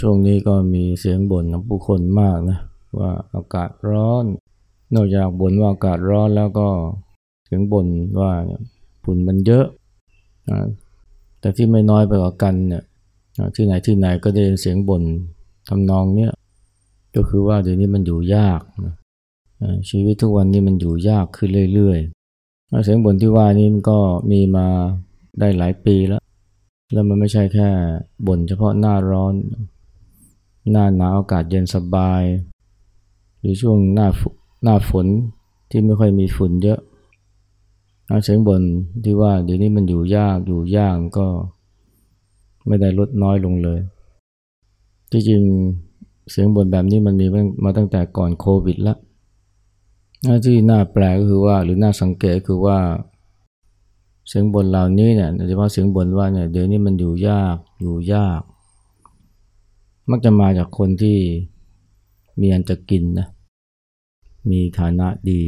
ช่วงนี้ก็มีเสียงบ่นของผู้คนมากนะว่าอากาศร้อน นอกจากบ่นว่าอากาศร้อนแล้วก็เสียงบ่นว่าฝุ่นมันเยอะแต่ที่ไม่น้อยไปกว่ากันเนี่ยที่ไหนที่ไหนก็ได้เสียงบ่นทำนองเนี้ยก็คือว่าเดี๋ยวนี้มันอยู่ยากนะชีวิตทุกวันนี้มันอยู่ยากขึ้นเรื่อยๆเสียงบ่นที่ว่านี้มันก็มีมาได้หลายปีแล้ว แล้วมันไม่ใช่แค่บ่นเฉพาะหน้าร้อน หน้าหนาวอากาศเย็นสบาย หรือช่วงหน้าหน้าฝนที่ไม่ค่อยมีฝุ่นเยอะเสียงบนที่ว่าเดี๋ยวนี้มันอยู่ยากอยู่ยากก็ไม่ได้ลดน้อยลงเลย ที่จริงเสียงบนแบบนี้มันมีมาตั้งแต่ก่อนโควิดแล้วที่น่าแปลกก็คือว่าหรือน่าสังเกตคือว่า เสียงบนเหล่านี้เนี่ยโดยเฉพาะเสียงบนว่าเนี่ยเดี๋ยวนี้มันอยู่ยากอยู่ยาก มักจะมาจากคนที่มีอันจะกินนะ มีฐานะดี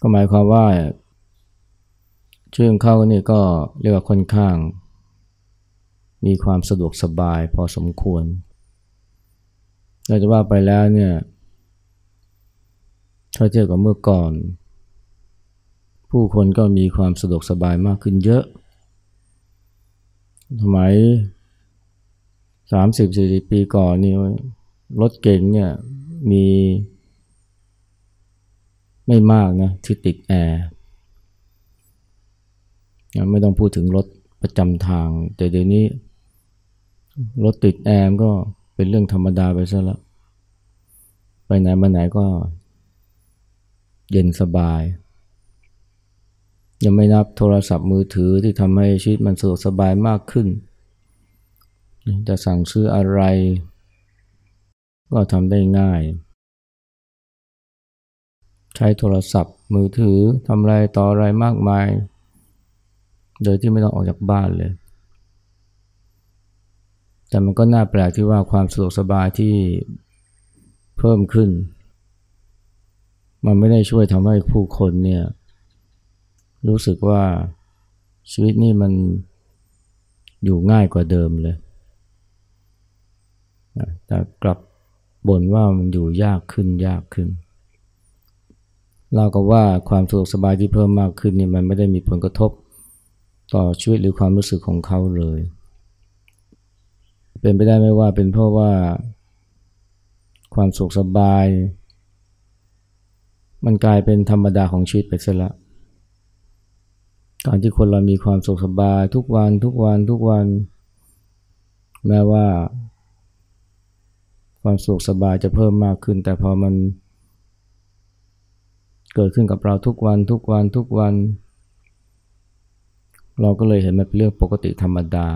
ก็หมายความว่าชื่อเขานี่ก็เรียกว่าค่อนข้าง มีความสะดวกสบายพอสมควรเราจะว่าไปแล้วเนี่ยถ้าเทียบกับเมื่อก่อน ผู้คนก็มีความสะดวกสบายมากขึ้นเยอะ สมัย สามสิบสี่ปีก่อนนี่รถเก่งเนี่ยมีไม่มากนะที่ติดแอร์ไม่ต้องพูดถึงรถประจำทาง แต่เดี๋ยวนี้ รถติดแอร์ก็เป็นเรื่องธรรมดาไปซะแล้ว ไปไหนมาไหนก็เย็นสบาย ยังไม่นับโทรศัพท์มือถือที่ทำให้ชีวิตมันสะดวกสบายมากขึ้น จะสั่งซื้ออะไร ก็ทำได้ง่าย ใช้โทรศัพท์มือถือทำอะไรต่ออะไรมากมาย โดยที่ไม่ต้องออกจากบ้านเลย แต่มันก็น่าแปลกที่ว่าความสะดวกสบายที่เพิ่มขึ้น มันไม่ได้ช่วยทำให้ผู้คนเนี่ยรู้สึกว่าชีวิตนี่มันอยู่ง่ายกว่าเดิมเลย แต่กลับบ่นว่ามันอยู่ยากขึ้นยากขึ้นเราก็ว่าความสะดวกสบายที่เพิ่มมากขึ้นนี่มันไม่ได้มีผลกระทบต่อชีวิตหรือความรู้สึกของเขาเลย เป็นไปได้ไหมว่าเป็นเพราะว่าความสุขสบาย มันกลายเป็นธรรมดาของชีวิตไปซะละ การที่คนเรามีความสุขสบายทุกวันทุกวันทุกวัน แม้ว่า ความสุขสบายจะเพิ่มมากขึ้น แต่พอมัน เกิดขึ้นกับเราทุกวันทุกวันทุกวัน เราก็เลยเห็นมันเป็นเรื่องปกติธรรมดา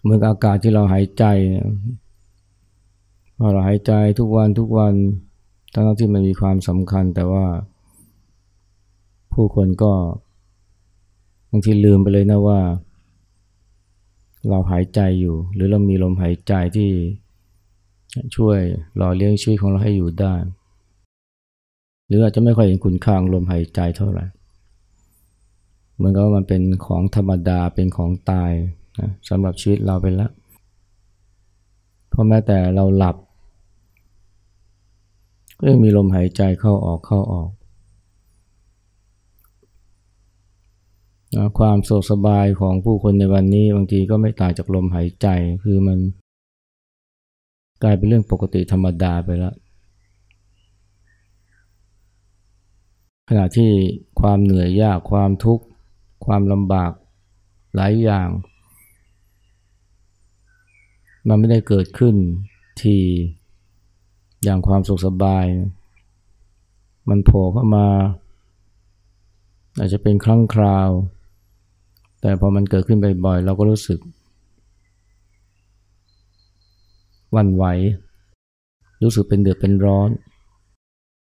เหมือนอากาศที่เราหายใจพอเราหายใจทุกวันทุกวันทั้งที่มันมีความสำคัญแต่ว่า ผู้คนก็บางทีลืมไปเลยนะว่า เราหายใจอยู่ หรือเรามีลมหายใจที่ช่วยหล่อเลี้ยงชีวิตของเราให้อยู่ได้ หรืออาจจะไม่ค่อยเห็นคุณค่าของลมหายใจเท่าไหร่เหมือนกับว่ามันเป็นของธรรมดาเป็นของตายนะสำหรับชีวิตเราไปแล้วเพราะแม้แต่เราหลับ ก็ยังมีลมหายใจเข้าออกเข้าออก ความโศกสบายของผู้คนในวันนี้ บางทีก็ไม่ต่างจากลมหายใจคือมัน กลายเป็นเรื่องปกติธรรมดาไปแล้วขณะที่ความเหนื่อยยากความทุกข์ ความลำบากหลายอย่าง มันไม่ได้เกิดขึ้นทีอย่างความสุขสบาย มันโผล่เข้ามา อาจจะเป็นครั้งคราว แต่พอมันเกิดขึ้นบ่อยๆเราก็รู้สึกวันไหว รู้สึกเป็นเดือดเป็นร้อน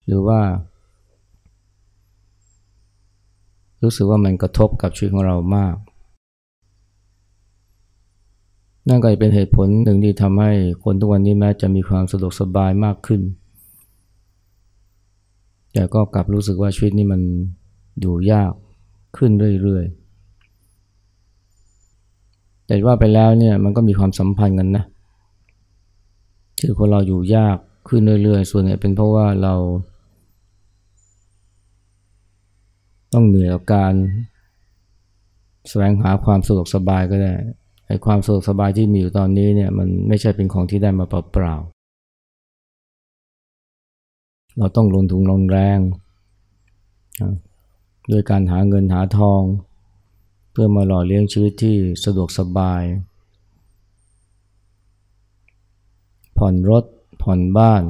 หรือว่า รู้สึกว่ามันกระทบกับชีวิตของเรามาก นั่นก็เป็นเหตุผลหนึ่งที่ทำให้คนทุกวันนี้แม้จะมีความสะดวกสบายมากขึ้น แต่ก็กลับรู้สึกว่าชีวิตนี้มันอยู่ยากขึ้นเรื่อยๆ แต่ว่าไปแล้วเนี่ยมันก็มีความสัมพันธ์กันนะที่คนเราอยู่ยากขึ้นเรื่อยๆ ส่วนใหญ่เป็นเพราะว่าเรา ต้องเหนื่อยกับการแสวงหาความสะดวกสบายก็ได้ไอ้ความสะดวกสบายที่มีอยู่ตอนนี้เนี่ยมันไม่ใช่เป็นของที่ได้มาเปล่าๆเราต้องลงทุนลงแรงด้วยการหาเงินหาทอง พื่อมาหล่อเลี้ยงชีวิตที่สะดวกสบาย ผ่อนรถ ผ่อนบ้าน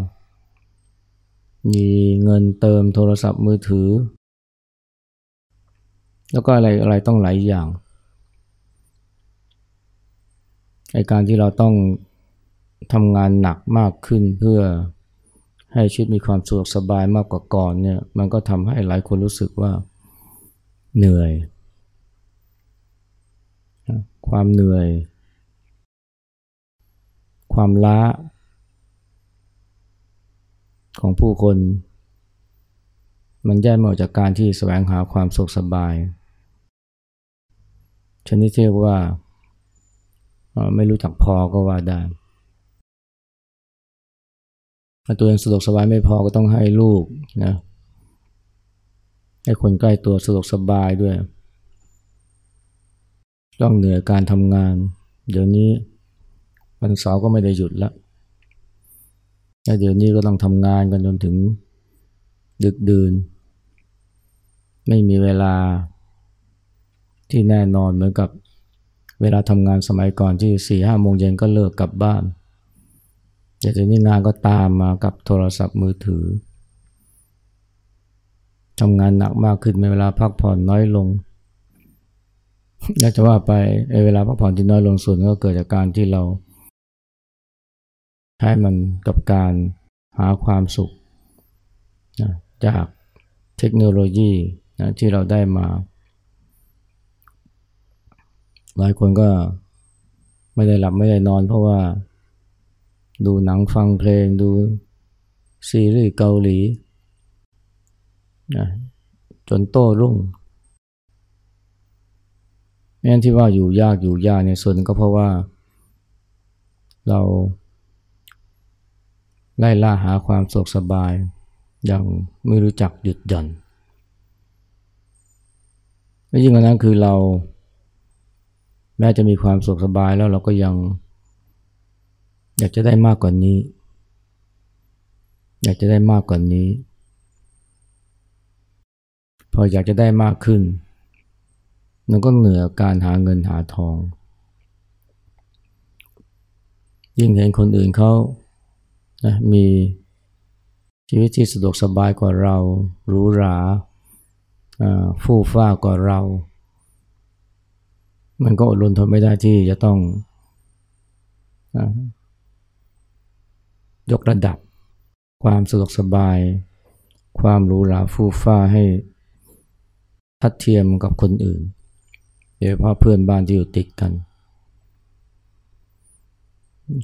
มีเงินเติมโทรศัพท์มือถือ แล้วก็อะไรอะไรต้องหลายอย่างไอการที่เราต้องทำงานหนักมากขึ้นเพื่อให้ชีวิตมีความสะดวกสบายมากกว่าก่อนเนี่ยมันก็ทำให้หลายคนรู้สึกว่าเหนื่อย ความเหนื่อย ความล้า ของผู้คน มันแย่มาจากการที่แสวงหาความสุขสบาย ชนิดที่เรียกว่าไม่รู้จักพอก็ว่าได้ถ้าตัวเองสะดวกสบายไม่พอก็ต้องให้ลูกนะให้คนใกล้ตัวสะดวกสบายด้วย ต้องเหนื่อยการทำงาน เดี๋ยวนี้วันเสาร์ก็ไม่ได้หยุดแล้วแล้วเดี๋ยวนี้ก็ต้องทำงานกันจนถึงดึกดื่น ไม่มีเวลาที่แน่นอนเหมือนกับเวลาทำงานสมัยก่อนที่สี่ห้าโมงเย็นก็เลิกกลับบ้านเดี๋ยวนี้งานก็ตามมากับโทรศัพท์มือถือทำงานหนักมากขึ้นมีเวลาพักผ่อนน้อยลง อยากจะว่าไปเวลาพักผ่อนที่น้อยลงส่วนก็เกิดจากการที่เราใช้มันกับการหาความสุขนะจากเทคโนโลยีนะที่เราได้มา หลายคนก็ไม่ได้หลับไม่ได้นอน เพราะว่าดูหนังฟังเพลงดูซีรีส์เกาหลีนะจนโต้รุ่ง นั่นที่ว่าอยู่ยากอยู่ยากเนี่ยส่วนก็เพราะว่า เราไล่ล่าหาความสุขสบายอย่างไม่รู้จักหยุดหย่อนและยิ่งกว่านั้นคือเรา แม้จะมีความสุขสบายแล้วเราก็ยัง อยากจะได้มากกว่านี้ อยากจะได้มากกว่านี้ พออยากจะได้มากขึ้น มันก็เหนือการหาเงินหาทอง ยิ่งเห็นคนอื่นเขานะมีชีวิตที่สะดวกสบายกว่าเราหรูหราฟู่ฟ้ากว่าเรา มันก็อดรนทนไม่ได้ที่จะต้องยกระดับ ความสะดวกสบาย ความหรูหราฟู่ฟ้าให้ทัดเทียมกับคนอื่น โดยเฉพาะเพื่อนบ้านที่อยู่ติดกัน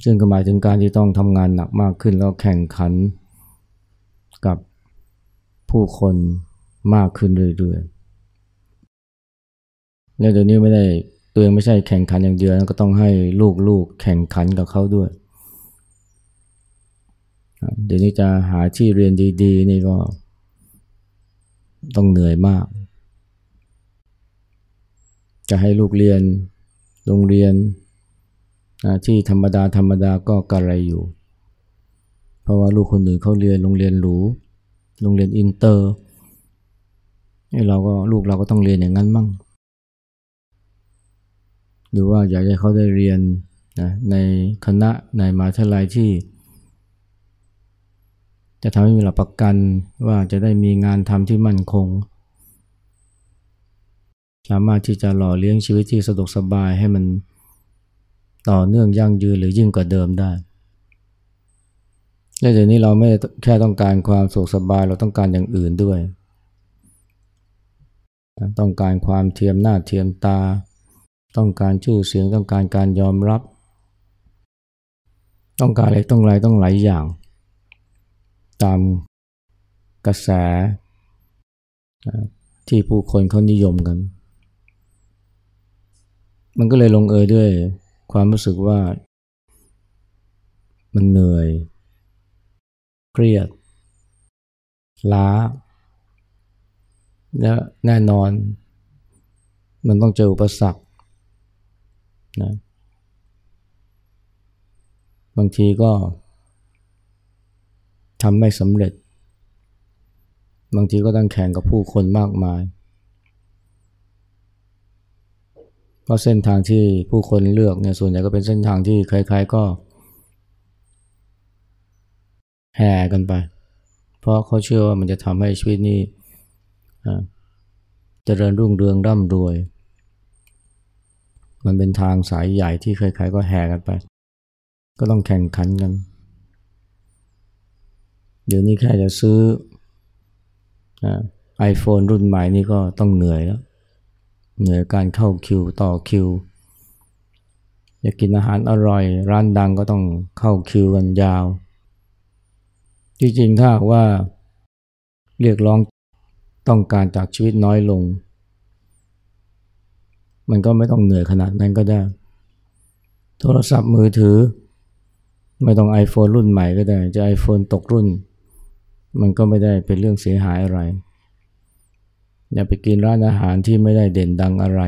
ซึ่งก็หมายถึงการที่ต้องทำงานหนักมากขึ้นแล้วแข่งขันกับผู้คนมากขึ้นเรื่อยๆแล้วเดี๋ยวนี้ไม่ได้ตัวเองไม่ใช่แข่งขันอย่างเดียวก็ต้องให้ลูกๆแข่งขันกับเขาด้วย เดี๋ยวนี้จะหาที่เรียนดี ๆ นี่ก็ต้องเหนื่อยมาก จะให้ลูกเรียนโรงเรียนที่ธรรมดาธรรมดาก็กระไรอยู่ เพราะว่าลูกคนอื่นเขาเรียนโรงเรียนหรูโรงเรียนอินเตอร์เราก็ลูกเราก็ต้องเรียนอย่างนั้นมั่ง หรือว่าอยากให้เขาได้เรียนนะในคณะในมหาวิทยาลัยที่ จะทำให้มีหลักประกันว่าจะได้มีงานทำที่มั่นคง สามารถที่จะหล่อเลี้ยงชีวิตที่สะดวกสบายให้มันต่อเนื่องยั่งยืนหรือยิ่งกว่าเดิมได้และเดี๋ยวนี้เราไม่แค่ต้องการความสุขสบายเราต้องการอย่างอื่นด้วย ต้องการความเทียมหน้าเทียมตา ต้องการชื่อเสียงต้องการการยอมรับ ต้องการอะไรต้องไรต้องหลายอย่าง ตามกระแสที่ผู้คนเขานิยมกัน มันก็เลยลงเอยด้วยความรู้สึกว่า มันเหนื่อย เครียด ล้า และแน่นอน มันต้องเจออุปสรรคนะบางทีก็ทำไม่สำเร็จ บางทีก็ต้องแข่งกับผู้คนมากมาย เพราะเส้นทางที่ผู้คนเลือกเนี่ยส่วนใหญ่ก็เป็นเส้นทางที่ใครๆก็ แห่กันไป เพราะเขาเชื่อว่ามันจะทำให้ชีวิตนี้เจริญรุ่งเรืองร่ำรวย มันเป็นทางสายใหญ่ที่ใครๆก็แห่กันไป ก็ต้องแข่งขันกัน เดี๋ยวนี้แค่จะซื้อไอโฟนรุ่นใหม่นี่ก็ต้องเหนื่อยแล้ว เหนื่อยการเข้าคิวต่อคิว อยากกินอาหารอร่อย ร้านดังก็ต้องเข้าคิวกันยาว จริงๆถ้าว่า เรียกร้องต้องการจากชีวิตน้อยลง มันก็ไม่ต้องเหนื่อยขนาดนั้นก็ได้ โทรศัพท์มือถือ ไม่ต้อง iPhone รุ่นใหม่ก็ได้ จะ iPhone ตกรุ่น มันก็ไม่ได้เป็นเรื่องเสียหายอะไร อย่าไปกินร้านอาหารที่ไม่ได้เด่นดังอะไร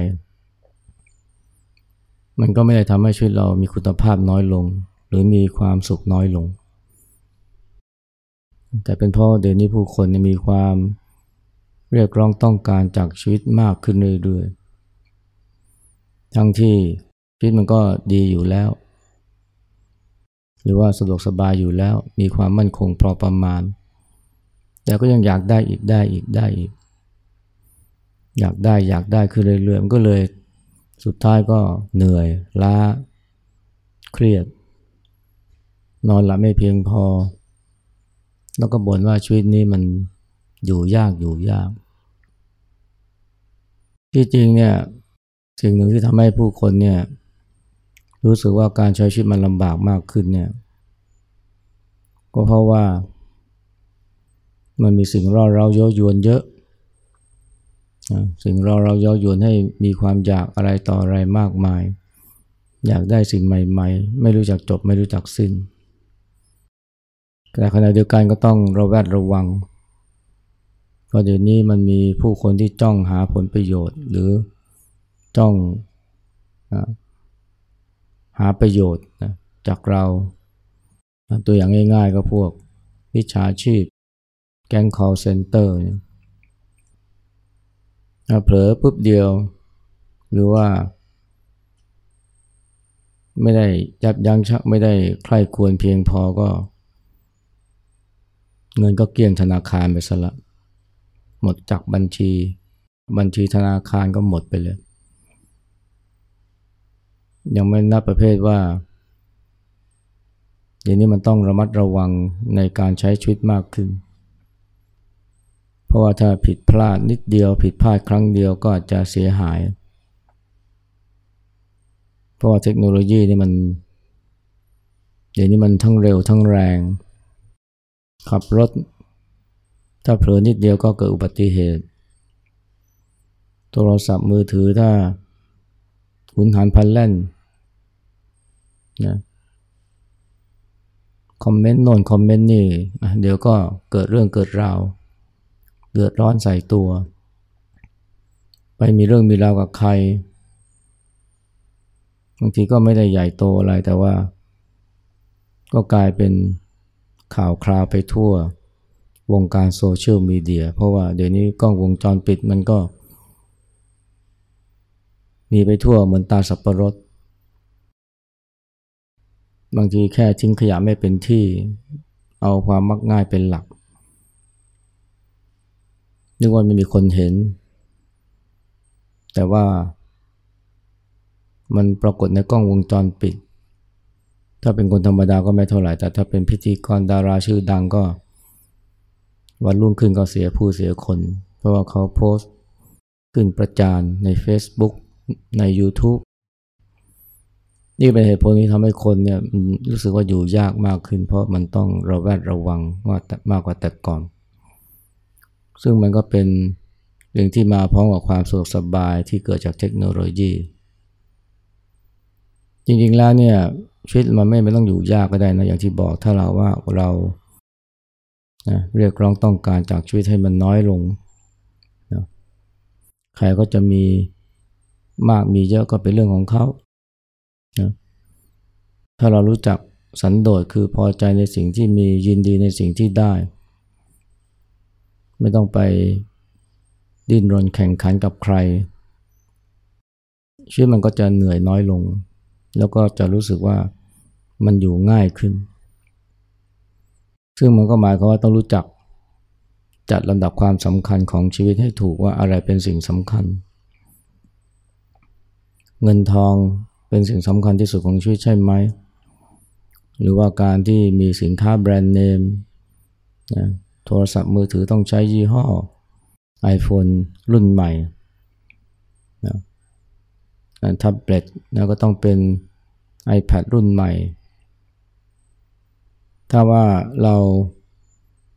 มันก็ไม่ได้ทำให้ชีวิตเรามีคุณภาพน้อยลง หรือมีความสุขน้อยลง แต่เป็นเพราะเดี๋ยวนี้ผู้คนมีความเรียกร้องต้องการจากชีวิตมากขึ้นเรื่อยๆ ทั้งที่ชีวิตมันก็ดีอยู่แล้ว หรือว่าสะดวกสบายอยู่แล้ว มีความมั่นคงพอประมาณ แต่ก็ยังอยากได้อีกได้อีกได้อีก อยากได้อยากได้คือเรื่อยๆมันก็เลยสุดท้ายก็เหนื่อยล้า เครียด นอนหลับไม่เพียงพอ แล้วก็บ่นว่าชีวิตนี้มันอยู่ยากอยู่ยาก ที่จริงเนี่ยสิ่งหนึ่งที่ทำให้ผู้คนเนี่ยรู้สึกว่าการใช้ชีวิตมันลำบากมากขึ้นเนี่ยก็เพราะว่า มันมีสิ่งร่อเราเย้ายวนเยอะ สิ่งเร่อเราเย้ายวนให้มีความอยากอะไรต่ออะไรมากมาย อยากได้สิ่งใหม่ ๆ ไม่รู้จักจบไม่รู้จักสิ้นแต่ขณะเดียวกันก็ต้องระแวดระวังเพราะเดี๋ยวนี้มันมีผู้คนที่จ้องหาผลประโยชน์ หรือจ้องหาประโยชน์จากเรา ตัวอย่างง่ายๆก็พวกวิชาชีพ แก๊ง call center เเผลอปุ๊บเดียว หรือว่า ไม่ได้ยับยั้งชักไม่ได้ใคร่ควรเพียงพอก็ เงินก็เกลี้ยงธนาคารไปซะละหมดจากบัญชี บัญชีธนาคารก็หมดไปเลย ยังไม่นับประเภทว่าเดี๋ยวนี้มันต้องระมัดระวังในการใช้ชีวิตมากขึ้น เพราะว่าถ้าผิดพลาดนิดเดียว ผิดพลาดครั้งเดียวก็อาจจะเสียหาย เพราะว่าเทคโนโลยีนี่มัน เดี๋ยวนี้มันทั้งเร็วทั้งแรง ขับรถ ถ้าเผลอนิดเดียวก็เกิดอุบัติเหตุ โทรศัพท์มือถือถ้าหุนหันพันแล่นนะคอมเมนต์โน่นคอมเมนต์นี่ เดี๋ยวก็เกิดเรื่องเกิดราว เดือดร้อนใส่ตัว ไปมีเรื่องมีราวกับใคร บางทีก็ไม่ได้ใหญ่โตอะไรแต่ว่า ก็กลายเป็นข่าวคราวไปทั่ว วงการโซเชียลมีเดีย เพราะว่าเดี๋ยวนี้กล้องวงจรปิดมันก็ มีไปทั่วเหมือนตาสับประรดบางทีแค่ทิ้งขยะไม่เป็นที่ เอาความมักง่ายเป็นหลัก นึกว่าไม่มีคนเห็น แต่ว่า มันปรากฏในกล้องวงจรปิด ถ้าเป็นคนธรรมดาก็ไม่เท่าไหร่ แต่ถ้าเป็นพิธีกรดาราชื่อดังก็ วันรุ่งขึ้นก็เสียผู้เสียคน เพราะว่าเขาโพสต์ขึ้นประจานใน Facebook ใน YouTube นี่เป็นเหตุผลที่ทำให้คนเนี่ยรู้สึกว่าอยู่ยากมากขึ้น เพราะมันต้องระแวดระวังมามากกว่าแต่ก่อน ซึ่งมันก็เป็นเรื่องที่มาพร้อมกับความสะดวกสบายที่เกิดจากเทคโนโลยี จริงๆแล้วเนี่ยชีวิตมันไม่ไม่ต้องอยู่ยากก็ได้นะอย่างที่บอกถ้าเราว่าเรานะเรียกร้องต้องการจากชีวิตให้มันน้อยลงนะใครก็จะมีมากมีเยอะก็เป็นเรื่องของเขานะถ้าเรารู้จักสันโดษคือพอใจในสิ่งที่มียินดีในสิ่งที่ได้ ไม่ต้องไปดิ้นรนแข่งขันกับใคร ชีวิตมันก็จะเหนื่อยน้อยลง แล้วก็จะรู้สึกว่ามันอยู่ง่ายขึ้น ซึ่งมันก็หมายความว่าต้องรู้จักจัดลำดับความสำคัญของชีวิตให้ถูกว่าอะไรเป็นสิ่งสำคัญ เงินทองเป็นสิ่งสำคัญที่สุดของชีวิตใช่ไหม หรือว่าการที่มีสินค้าแบรนด์เนมนะ โทรศัพท์มือถือต้องใช้ยี่ห้อ iPhone รุ่นใหม่นะแท็บเล็ตนะก็ต้องเป็น iPad รุ่นใหม่ ถ้าว่าเรา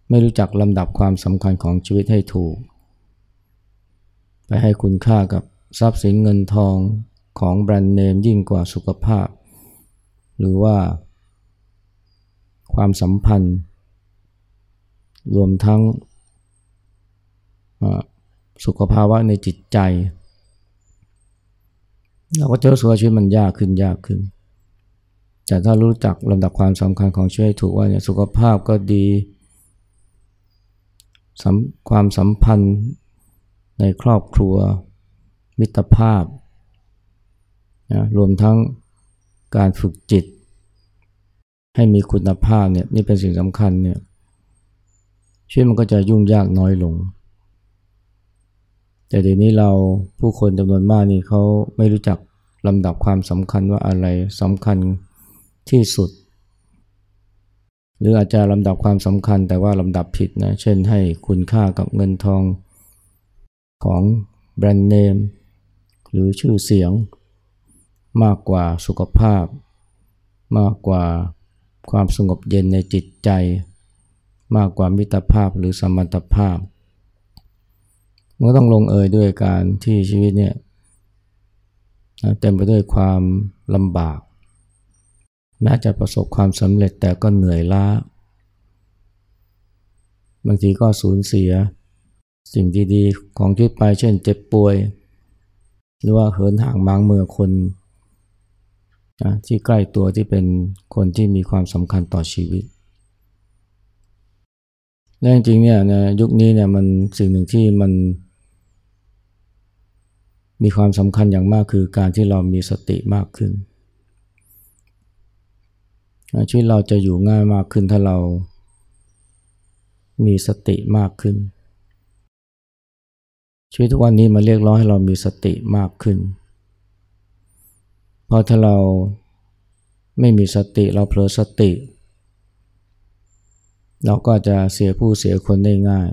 ไม่รู้จักลำดับความสำคัญของชีวิตให้ถูก ไปให้คุณค่ากับทรัพย์สินเงินทองของแบรนด์เนมยิ่งกว่าสุขภาพ หรือว่าความสัมพันธ์ รวมทั้งสุขภาวะในจิตใจ เราก็จะรู้สึกว่าชีวิตมันยากขึ้นยากขึ้น แต่ถ้ารู้จักลำดับความสำคัญของชีวิตถูกว่าเนี่ยสุขภาพก็ดีความสัมพันธ์ในครอบครัว มิตรภาพนะรวมทั้งการฝึกจิต ให้มีคุณภาพเนี่ยนี่เป็นสิ่งสำคัญเนี่ย ชีวิตมันก็จะยุ่งยากน้อยลง แต่เดี๋ยวนี้เราผู้คนจำนวนมากนี่เขาไม่รู้จักลำดับความสำคัญว่าอะไรสำคัญที่สุด หรืออาจจะลำดับความสำคัญแต่ว่าลำดับผิดนะเช่นให้คุณค่ากับเงินทองของแบรนด์เนมหรือชื่อเสียง มากกว่าสุขภาพ มากกว่าความสงบเย็นในจิตใจ มากกว่ามิตรภาพหรือสมรรถภาพมันก็ต้องลงเอยด้วยการที่ชีวิตเนี่ยเต็มไปด้วยความลำบาก แม้จะประสบความสำเร็จแต่ก็เหนื่อยล้า บางทีก็สูญเสีย สิ่งดีๆของชีวิตไปเช่นเจ็บป่วย หรือว่าเหินห่างมางเมื่อคนที่ใกล้ตัวที่เป็นคนที่มีความสำคัญต่อชีวิต และจริงๆเนี่ยนะยุคนี้เนี่ยมันสิ่งหนึ่งที่มัน มีความสำคัญอย่างมากคือการที่เรามีสติมากขึ้นชีวิตเราจะอยู่ง่ายมากขึ้นถ้าเรามีสติมากขึ้น ชีวิตทุกวันนี้มาเรียกร้องให้เรามีสติมากขึ้น เพราะถ้าเราไม่มีสติเราเผลอสติเเราก็จะเสียผู้เสียคนได้ง่าย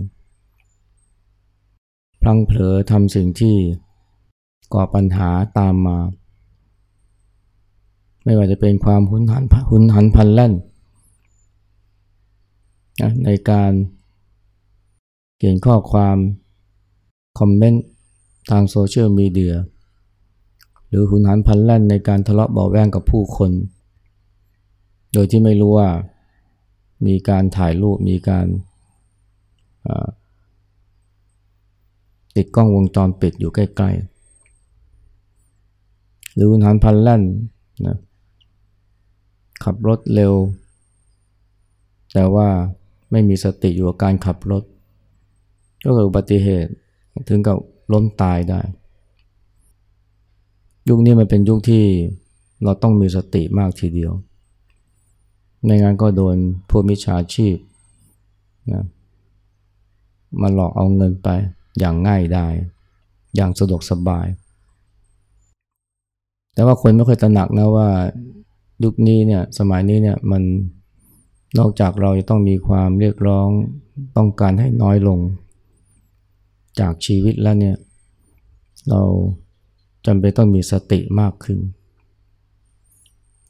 พลังเผลอทำสิ่งที่ก่อปัญหาตามมา ไม่ว่าจะเป็นความหุนหันหุนหันพันแล่นนะในการเขียนข้อความ คอมเมนต์ ทางโซเชียลมีเดีย หรือหุนหันพันแล่นในการทะเลาะเบาแวงกับผู้คน โดยที่ไม่รู้ว่า มีการถ่ายรูป มีการติดกล้องวงจรปิดอยู่ใกล้ๆ หรือหุนหันพันแล่นนะขับรถเร็ว แต่ว่าไม่มีสติอยู่กับการขับรถ ก็เกิดอุบัติเหตุถึงกับล้มตายได้ ยุคนี้มันเป็นยุคที่เราต้องมีสติมากทีเดียว ในงานก็โดนพวกมิจฉาชีพนะมาหลอกเอาเงินไปอย่างง่ายได้ อย่างสะดวกสบาย แต่ว่าคนไม่ค่อยตระหนักนะว่ายุคนี้เนี่ยสมัยนี้เนี่ยมันนอกจากเราจะต้องมีความเรียกร้องต้องการให้น้อยลง จากชีวิตแล้วเนี่ย เราจำเป็นต้องมีสติมากขึ้น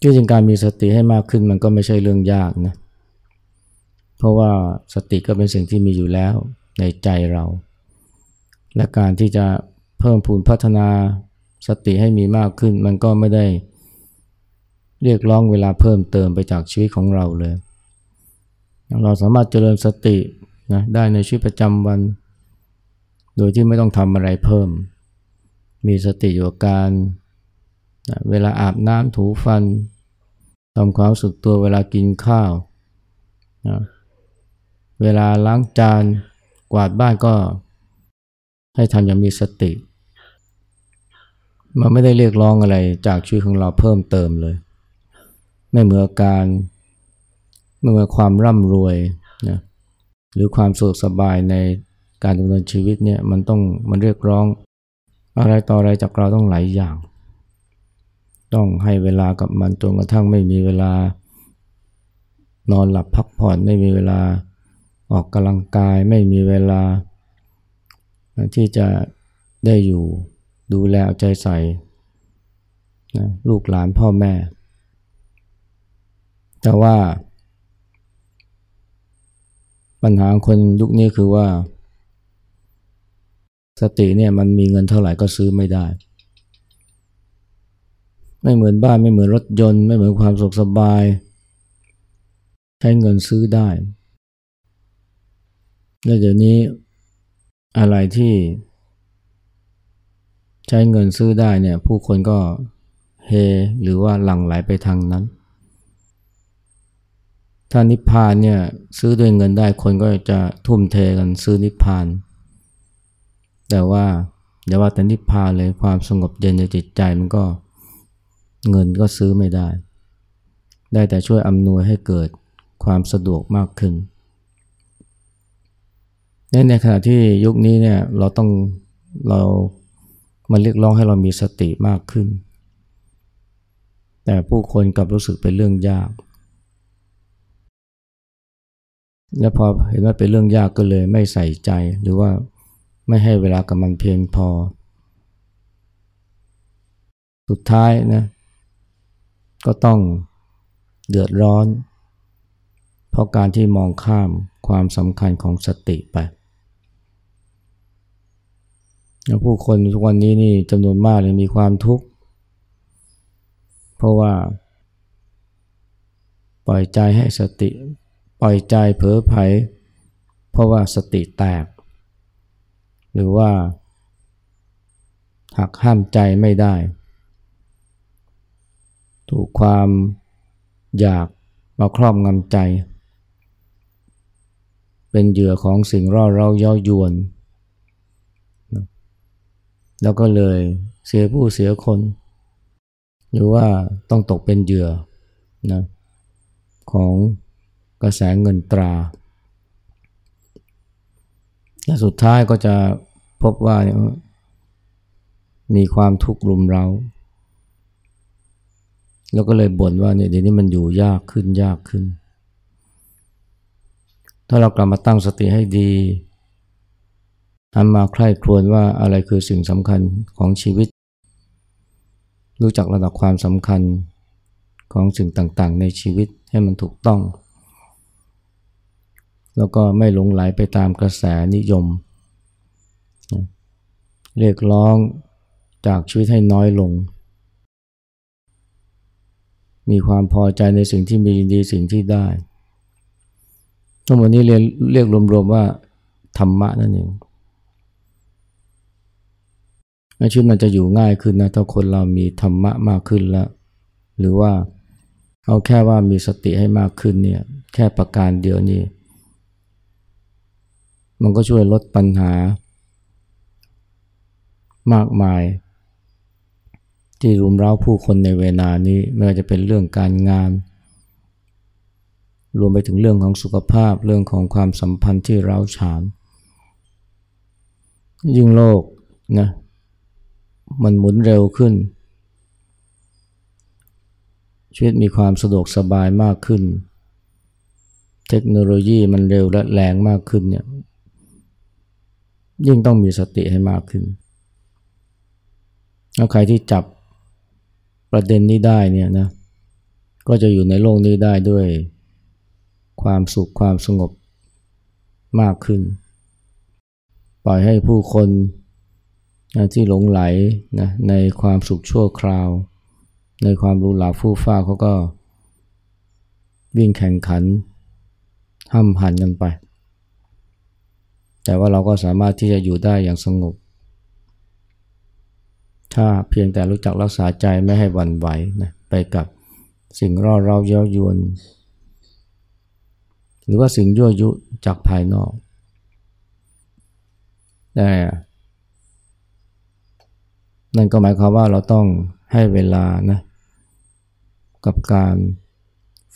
ที่จริงการมีสติให้มากขึ้นมันก็ไม่ใช่เรื่องยากนะ เพราะว่าสติก็เป็นสิ่งที่มีอยู่แล้วในใจเรา และการที่จะเพิ่มพูนพัฒนาสติให้มีมากขึ้น มันก็ไม่ได้เรียกร้องเวลาเพิ่มเติมไปจากชีวิตของเราเลย เราสามารถเจริญสตินะได้ในชีวิตประจำวัน โดยที่ไม่ต้องทำอะไรเพิ่ม มีสติอยู่กับการ นะเวลาอาบน้ำถูฟันทำความสึกตัวเวลากินข้าวนะเวลาล้างจานกวาดบ้านก็ให้ทำอย่างมีสติ มันไม่ได้เรียกร้องอะไรจากชีวิตของเราเพิ่มเติมเลย ไม่เหมือนการไม่เหมือนความร่ำรวยนะหรือความสุขสบายในการดำเนินชีวิตเนี่ยมันต้องมันเรียกร้อง อะไรต่ออะไรจากเราต้องหลายอย่าง ต้องให้เวลากับมันจนกระทั่งไม่มีเวลานอนหลับพักผ่อนไม่มีเวลาออกกำลังกายไม่มีเวลา ที่จะได้อยู่ดูแลเอาใจใส่นะลูกหลานพ่อแม่ แต่ว่า ปัญหาคนยุคนี้คือว่า สติเนี่ยมันมีเงินเท่าไหร่ก็ซื้อไม่ได้ ไม่เหมือนบ้านไม่เหมือนรถยนต์ ไม่เหมือนความสุขสบาย ใช้เงินซื้อได้แล้วเดี๋ยวนี้อะไรที่ ใช้เงินซื้อได้เนี่ย ผู้คนก็เฮหรือว่าหลั่งไหลไปทางนั้น ถ้านิพพานเนี่ยซื้อด้วยเงินได้คนก็จะทุ่มเทกันซื้อนิพพาน แต่ว่าอย่าว่าแต่นิพพานเลยความสงบเย็นในจิตใจมันก็ เงินก็ซื้อไม่ได้ ได้แต่ช่วยอำนวยให้เกิดความสะดวกมากขึ้น ในในขณะที่ยุคนี้เนี่ยเราต้องเรามาเรียกร้องให้เรามีสติมากขึ้น แต่ผู้คนกลับรู้สึกเป็นเรื่องยาก และพอเห็นว่าเป็นเรื่องยากก็เลยไม่ใส่ใจหรือว่าไม่ให้เวลากับมันเพียงพอ สุดท้ายนะ ก็ต้องเดือดร้อน เพราะการที่มองข้ามความสำคัญของสติไปผู้คนทุกวันนี้นี่จำนวนมากเลยมีความทุกข์ เพราะว่า ปล่อยใจให้สติ ปล่อยใจเผลอไผเพราะว่าสติแตก หรือว่าหักห้ามใจไม่ได้ ถูกความอยากมาครอบงำใจ เป็นเหยื่อของสิ่งร่อเร้าย่อยวน แล้วก็เลยเสียผู้เสียคน หรือว่าต้องตกเป็นเหยื่อนะของกระแสเงินตรา และสุดท้ายก็จะพบว่ามีความทุกข์รุมเรา แล้วก็เลยบ่นว่าเนี่ยเดี๋ยวนี้มันอยู่ยากขึ้นยากขึ้น ถ้าเรากลับมาตั้งสติให้ดีหันมาใคร่ครวญว่าอะไรคือสิ่งสำคัญของชีวิต รู้จักระดับความสำคัญของสิ่งต่างๆ ในชีวิตให้มันถูกต้อง แล้วก็ไม่หลงไหลไปตามกระแสนิยม เรียกร้องจากชีวิตให้น้อยลง มีความพอใจในสิ่งที่มีดีสิ่งที่ได้ ทั้งหมดนี้เรียกเรียกรวมๆว่าธรรมะนั่นเองชีวิตมันจะอยู่ง่ายขึ้นนะถ้าคนเรามีธรรมะมากขึ้นแล้ว หรือว่าเอาแค่ว่ามีสติให้มากขึ้นเนี่ยแค่ประการเดียวนี่มันก็ช่วยลดปัญหามากมาย ที่รุมเร้าผู้คนในเวลานี้ไม่ว่าจะเป็นเรื่องการงาน รวมไปถึงเรื่องของสุขภาพเรื่องของความสัมพันธ์ที่เร้าฉาน ยิ่งโลกนะมันหมุนเร็วขึ้น ชีวิตมีความสะดวกสบายมากขึ้น เทคโนโลยีมันเร็วและแรงมากขึ้นเนี่ยยิ่งต้องมีสติให้มากขึ้นแล้วใครที่จับ ประเด็นนี้ได้เนี่ยนะก็จะอยู่ในโลกนี้ได้ด้วยความสุขความสงบมากขึ้น ปล่อยให้ผู้คนที่หลงไหลนะในความสุขชั่วคราว ในความรู้หลาฟู่ฟ้าเขาก็ วิ่งแข่งขันห้ำหันกันไป แต่ว่าเราก็สามารถที่จะอยู่ได้อย่างสงบ ถ้าเพียงแต่รู้จักรักษาใจไม่ให้วันไหวนะไปกับสิ่งร่อเราเย้ายวน หรือว่าสิ่งยั่วยุจากภายนอกแต่นั่นก็หมายความว่าเราต้องให้เวลานะกับการ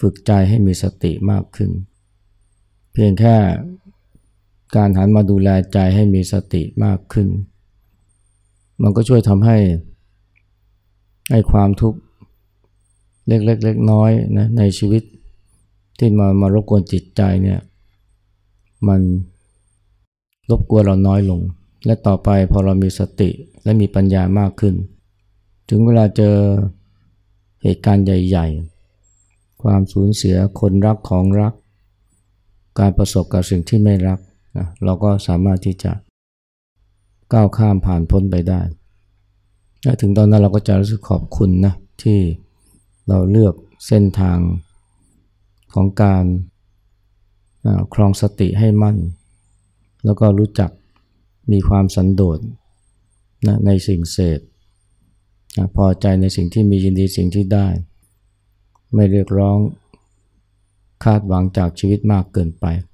ฝึกใจให้มีสติมากขึ้น เพียงแค่การหันมาดูแลใจให้มีสติมากขึ้น มันก็ช่วยทำให้ให้ความทุกข์เล็กๆเล็กน้อยนะในชีวิตที่มามารบกวนจิตใจเนี่ยมันรบกวนเราน้อยลง และต่อไปพอเรามีสติและมีปัญญามากขึ้น ถึงเวลาเจอเหตุการณ์ใหญ่ ๆ ความสูญเสียคนรักของรัก การประสบกับสิ่งที่ไม่รักนะเราก็สามารถที่จะ ก้าวข้ามผ่านพ้นไปได้และถึงตอนนั้นเราก็จะรู้สึกขอบคุณนะที่เราเลือกเส้นทางของการครองสติให้มั่น แล้วก็รู้จักมีความสันโดษนะในสิ่งเสพนะพอใจในสิ่งที่มียินดีสิ่งที่ได้ ไม่เรียกร้องคาดหวังจากชีวิตมากเกินไป